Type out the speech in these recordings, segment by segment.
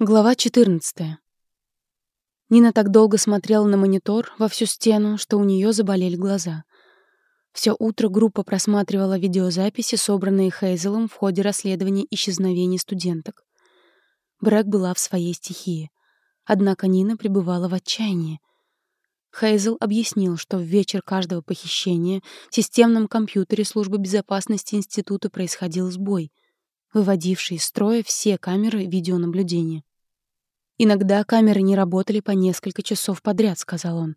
Глава 14. Нина так долго смотрела на монитор во всю стену, что у нее заболели глаза. Все утро группа просматривала видеозаписи, собранные Хейзелом в ходе расследования исчезновений студенток. Брэк была в своей стихии. Однако Нина пребывала в отчаянии. Хейзел объяснил, что в вечер каждого похищения в системном компьютере службы безопасности института происходил сбой, выводивший из строя все камеры видеонаблюдения. «Иногда камеры не работали по несколько часов подряд», — сказал он.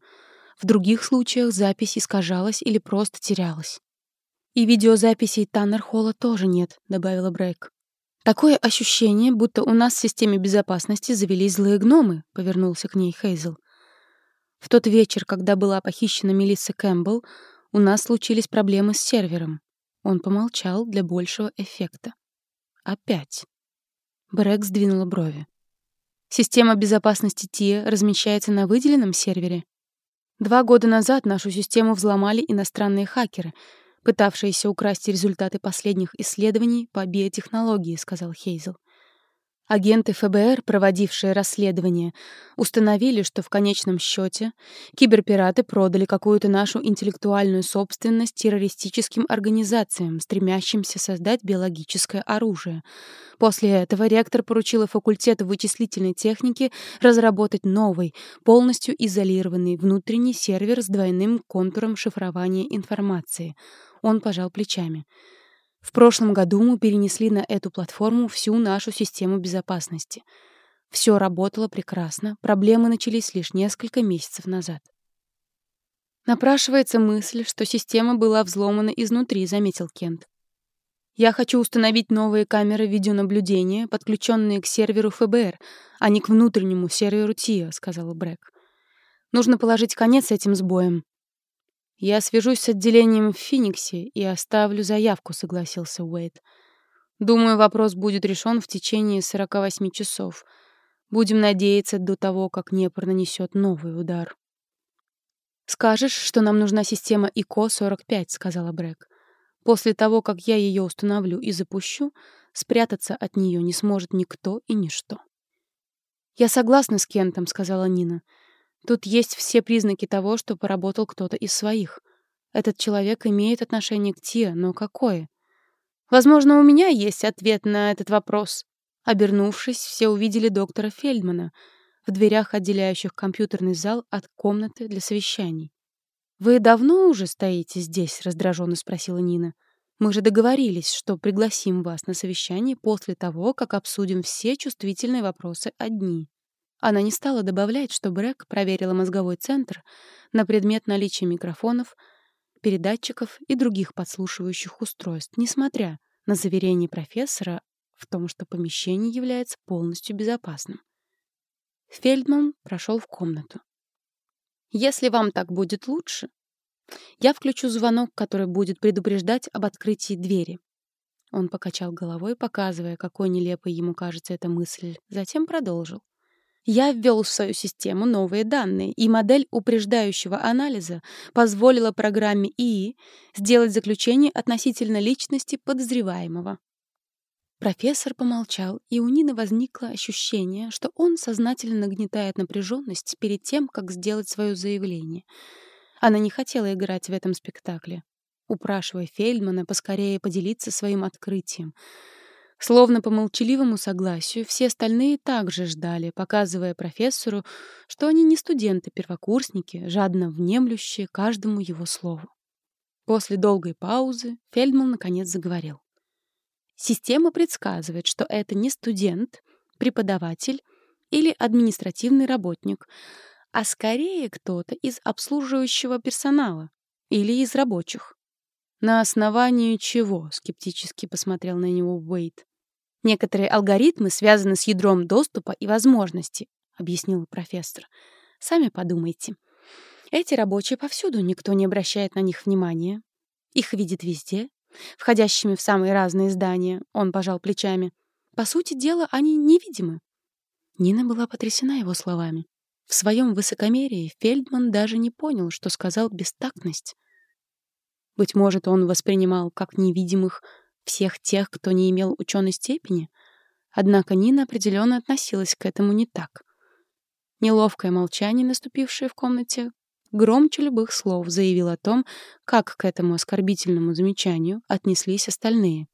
«В других случаях запись искажалась или просто терялась». «И видеозаписей Таннер-Холла тоже нет», — добавила Брэк. «Такое ощущение, будто у нас в системе безопасности завелись злые гномы», — повернулся к ней Хейзел. «В тот вечер, когда была похищена Мелисса Кэмпбелл, у нас случились проблемы с сервером». Он помолчал для большего эффекта. «Опять». Брэк сдвинула брови. Система безопасности ТИА размещается на выделенном сервере. Два года назад нашу систему взломали иностранные хакеры, пытавшиеся украсть результаты последних исследований по биотехнологии, сказал Хейзел. Агенты ФБР, проводившие расследование, установили, что в конечном счете киберпираты продали какую-то нашу интеллектуальную собственность террористическим организациям, стремящимся создать биологическое оружие. После этого ректор поручила факультету вычислительной техники разработать новый, полностью изолированный внутренний сервер с двойным контуром шифрования информации. Он пожал плечами. В прошлом году мы перенесли на эту платформу всю нашу систему безопасности. Все работало прекрасно, проблемы начались лишь несколько месяцев назад. Напрашивается мысль, что система была взломана изнутри, заметил Кент. Я хочу установить новые камеры видеонаблюдения, подключенные к серверу ФБР, а не к внутреннему серверу ТИА, сказала Брэк. Нужно положить конец этим сбоям. «Я свяжусь с отделением в Фениксе и оставлю заявку», — согласился Уэйд. «Думаю, вопрос будет решен в течение 48 часов. Будем надеяться до того, как Днепр нанесет новый удар». «Скажешь, что нам нужна система ИКО-45», — сказала Брэк. «После того, как я ее установлю и запущу, спрятаться от нее не сможет никто и ничто». «Я согласна с Кентом», — сказала Нина. Тут есть все признаки того, что поработал кто-то из своих. Этот человек имеет отношение к Тиа, но какое? Возможно, у меня есть ответ на этот вопрос. Обернувшись, все увидели доктора Фельдмана в дверях, отделяющих компьютерный зал от комнаты для совещаний. «Вы давно уже стоите здесь?» — раздраженно спросила Нина. «Мы же договорились, что пригласим вас на совещание после того, как обсудим все чувствительные вопросы одни». Она не стала добавлять, что Брэк проверила мозговой центр на предмет наличия микрофонов, передатчиков и других подслушивающих устройств, несмотря на заверение профессора в том, что помещение является полностью безопасным. Фельдман прошел в комнату. «Если вам так будет лучше, я включу звонок, который будет предупреждать об открытии двери». Он покачал головой, показывая, какой нелепой ему кажется эта мысль, затем продолжил. Я ввел в свою систему новые данные, и модель упреждающего анализа позволила программе ИИ сделать заключение относительно личности подозреваемого. Профессор помолчал, и у Нины возникло ощущение, что он сознательно нагнетает напряженность перед тем, как сделать свое заявление. Она не хотела играть в этом спектакле, упрашивая Фельдмана поскорее поделиться своим открытием — Словно по молчаливому согласию, все остальные также ждали, показывая профессору, что они не студенты-первокурсники, жадно внемлющие каждому его слову. После долгой паузы Фельдман наконец заговорил. Система предсказывает, что это не студент, преподаватель или административный работник, а скорее кто-то из обслуживающего персонала или из рабочих. «На основании чего?» — скептически посмотрел на него Уэйт. Некоторые алгоритмы связаны с ядром доступа и возможностей, объяснил профессор. Сами подумайте. Эти рабочие повсюду, никто не обращает на них внимания. Их видит везде, входящими в самые разные здания. Он пожал плечами. По сути дела, они невидимы. Нина была потрясена его словами. В своем высокомерии Фельдман даже не понял, что сказал бестактность. Быть может, он воспринимал как невидимых всех тех, кто не имел ученой степени? Однако Нина определенно относилась к этому не так. Неловкое молчание, наступившее в комнате, громче любых слов заявил о том, как к этому оскорбительному замечанию отнеслись остальные.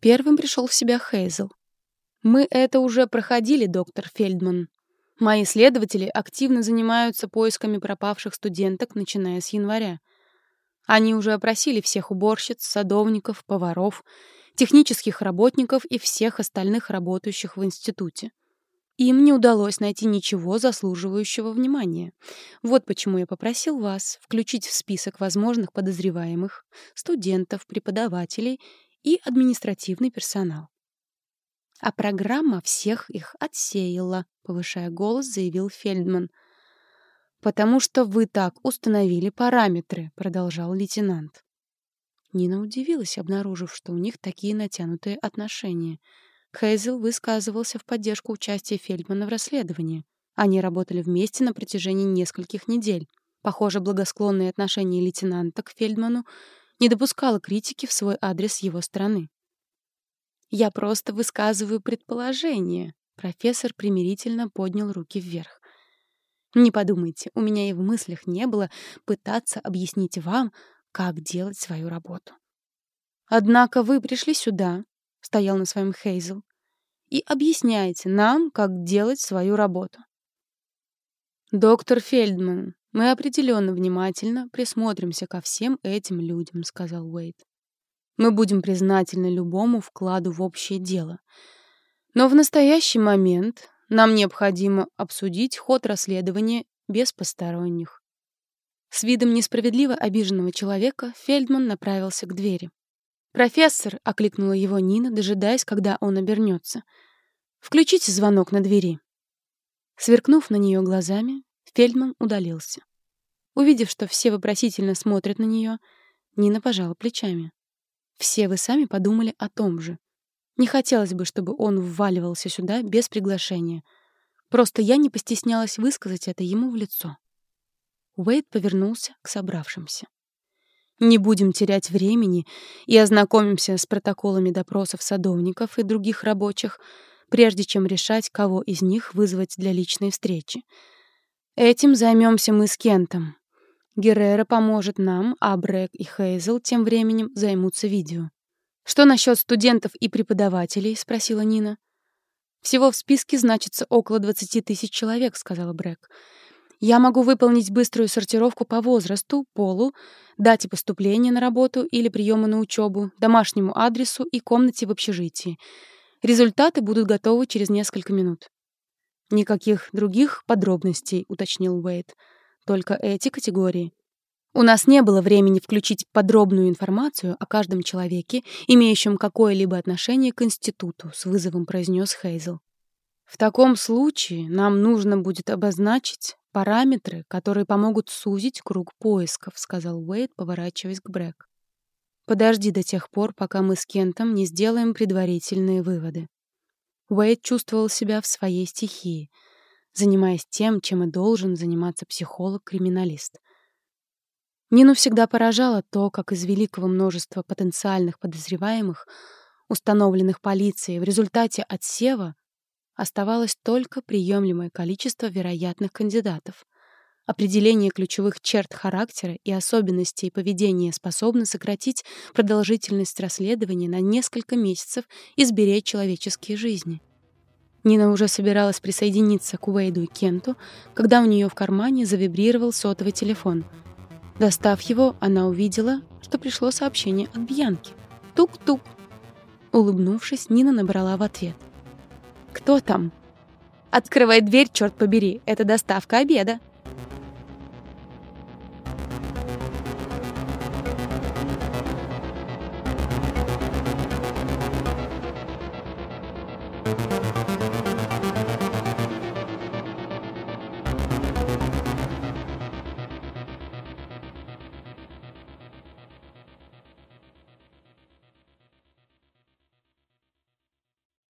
Первым пришел в себя Хейзел. «Мы это уже проходили, доктор Фельдман. Мои следователи активно занимаются поисками пропавших студенток, начиная с января. Они уже опросили всех уборщиц, садовников, поваров, технических работников и всех остальных работающих в институте. Им не удалось найти ничего заслуживающего внимания. Вот почему я попросил вас включить в список возможных подозреваемых студентов, преподавателей и административный персонал. А программа всех их отсеяла, повышая голос, заявил Фельдман. «Потому что вы так установили параметры», — продолжал лейтенант. Нина удивилась, обнаружив, что у них такие натянутые отношения. Хейзел высказывался в поддержку участия Фельдмана в расследовании. Они работали вместе на протяжении нескольких недель. Похоже, благосклонное отношение лейтенанта к Фельдману не допускало критики в свой адрес его стороны. «Я просто высказываю предположение», — профессор примирительно поднял руки вверх. «Не подумайте, у меня и в мыслях не было пытаться объяснить вам, как делать свою работу. Однако вы пришли сюда, — стоял на своем Хейзел, — и объясняете нам, как делать свою работу. «Доктор Фельдман, мы определенно внимательно присмотримся ко всем этим людям», — сказал Уэйд. Мы будем признательны любому вкладу в общее дело. Но в настоящий момент нам необходимо обсудить ход расследования без посторонних. С видом несправедливо обиженного человека Фельдман направился к двери. «Профессор!» — окликнула его Нина, дожидаясь, когда он обернется. «Включите звонок на двери». Сверкнув на нее глазами, Фельдман удалился. Увидев, что все вопросительно смотрят на нее, Нина пожала плечами. Все вы сами подумали о том же. Не хотелось бы, чтобы он вваливался сюда без приглашения. Просто я не постеснялась высказать это ему в лицо. Уэйд повернулся к собравшимся. Не будем терять времени и ознакомимся с протоколами допросов садовников и других рабочих, прежде чем решать, кого из них вызвать для личной встречи. Этим займемся мы с Кентом. Геррера поможет нам, а Брэк и Хейзел тем временем займутся видео. «Что насчет студентов и преподавателей?» — спросила Нина. «Всего в списке значится около 20 тысяч человек», — сказала Брэк. «Я могу выполнить быструю сортировку по возрасту, полу, дате поступления на работу или приема на учебу, домашнему адресу и комнате в общежитии. Результаты будут готовы через несколько минут». «Никаких других подробностей», — уточнил Уэйд только эти категории. У нас не было времени включить подробную информацию о каждом человеке, имеющем какое-либо отношение к институту, с вызовом произнес Хейзел. В таком случае нам нужно будет обозначить параметры, которые помогут сузить круг поисков, сказал Уэйд, поворачиваясь к Брэк. Подожди до тех пор, пока мы с Кентом не сделаем предварительные выводы. Уэйд чувствовал себя в своей стихии — занимаясь тем, чем и должен заниматься психолог-криминалист. Нину всегда поражало то, как из великого множества потенциальных подозреваемых, установленных полицией в результате отсева, оставалось только приемлемое количество вероятных кандидатов. Определение ключевых черт характера и особенностей поведения способно сократить продолжительность расследования на несколько месяцев и сберечь человеческие жизни. Нина уже собиралась присоединиться к Уэйду и Кенту, когда у нее в кармане завибрировал сотовый телефон. Достав его, она увидела, что пришло сообщение от Бьянки. «Тук-тук». Улыбнувшись, Нина набрала в ответ. «Кто там?» «Открывай дверь, черт побери, это доставка обеда».